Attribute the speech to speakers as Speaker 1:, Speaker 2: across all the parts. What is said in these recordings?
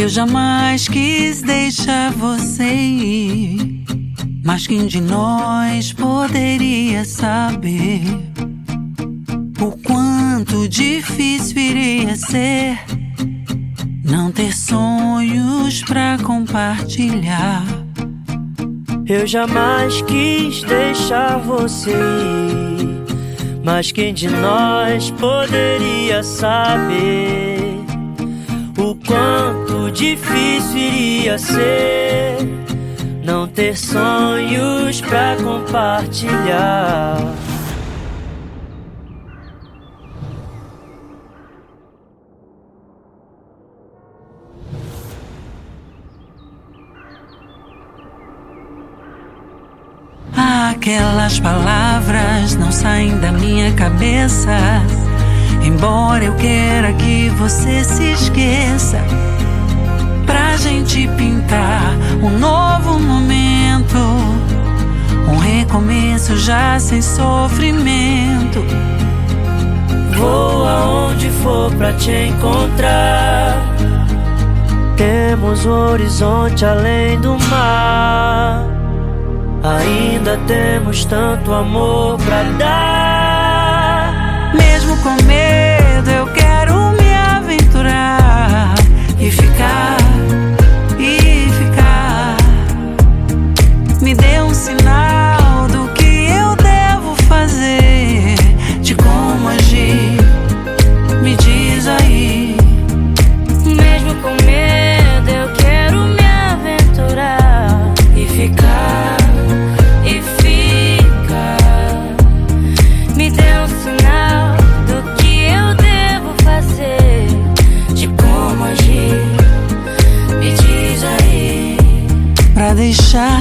Speaker 1: Eu jamais quis deixar você ir. Mas quem de nós poderia saber o quanto difícil iria ser não ter sonhos pra compartilhar?
Speaker 2: Eu jamais quis deixar você ir. Mas quem de nós poderia saber quanto difícil iria ser não ter sonhos pra compartilhar?
Speaker 1: Aquelas palavras não saem da minha cabeça. Embora eu queira que você se esqueça, pra gente pintar um novo momento, um recomeço já sem sofrimento.
Speaker 2: Vou aonde for pra te encontrar. Temos um horizonte além do mar. Ainda temos tanto amor pra dar.
Speaker 1: Mesmo com medo, eu quero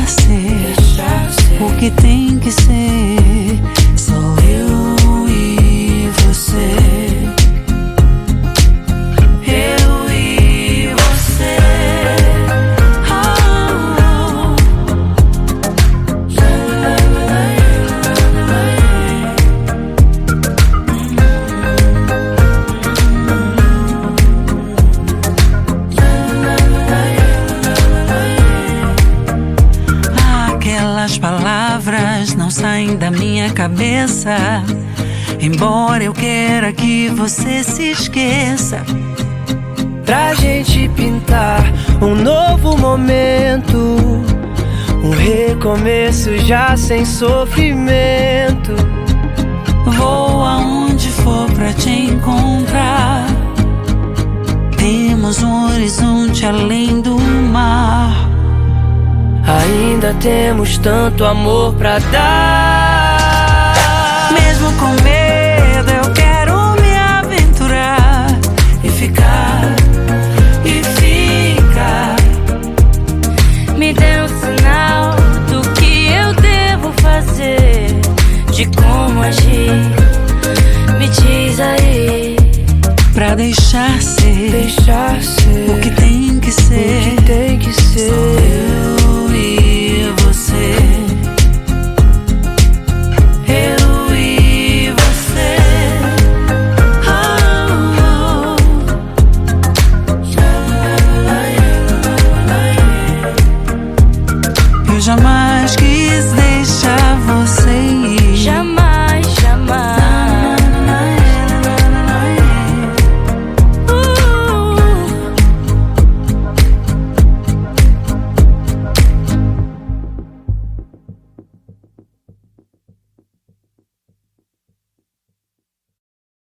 Speaker 1: deixar ser o que tem que ser. Sou eu e você. Cabeça. Embora eu queira que você se esqueça.
Speaker 2: Pra gente pintar um novo momento, um recomeço já sem sofrimento.
Speaker 1: Vou aonde for pra te encontrar. Temos um horizonte além do mar.
Speaker 2: Ainda temos tanto amor pra dar.
Speaker 1: Mesmo com medo, eu quero me aventurar e ficar, e ficar.
Speaker 3: me dê um sinal do que eu devo fazer, de como agir. Me diz aí,
Speaker 1: Pra deixar ser
Speaker 2: Deixar ser
Speaker 1: o que tem que
Speaker 2: o
Speaker 1: ser.
Speaker 2: que tem que ser.